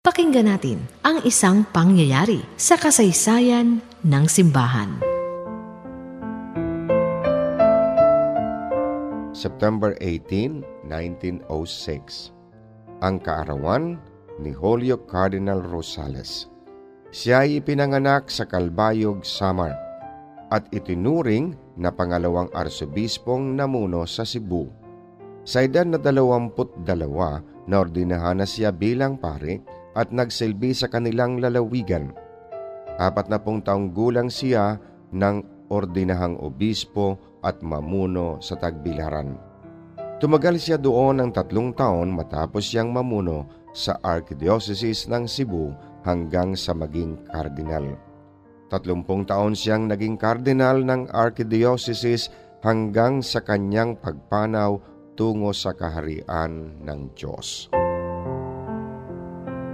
Pakinggan natin ang isang pangyayari sa kasaysayan ng simbahan. September 18, 1906 Ang kaarawan ni Julio Cardinal Rosales. Siya ay ipinanganak sa Kalbayog, Samar at itinuring na pangalawang arsobispong namuno sa Cebu. Sa edad na dalawamput dalawa, naordinahan na siya bilang pare at nagsilbi sa kanilang lalawigan. Apat na pong taong gulang siya ng ordinahang obispo at mamuno sa Tagbilaran. Tumagal siya doon ng tatlong taon matapos siyang mamuno sa Archdiocese ng Cebu hanggang sa maging kardinal. Tatlumpong taon siyang naging kardinal ng Archdiocese hanggang sa kanyang pagpanaw tungo sa kaharian ng Diyos.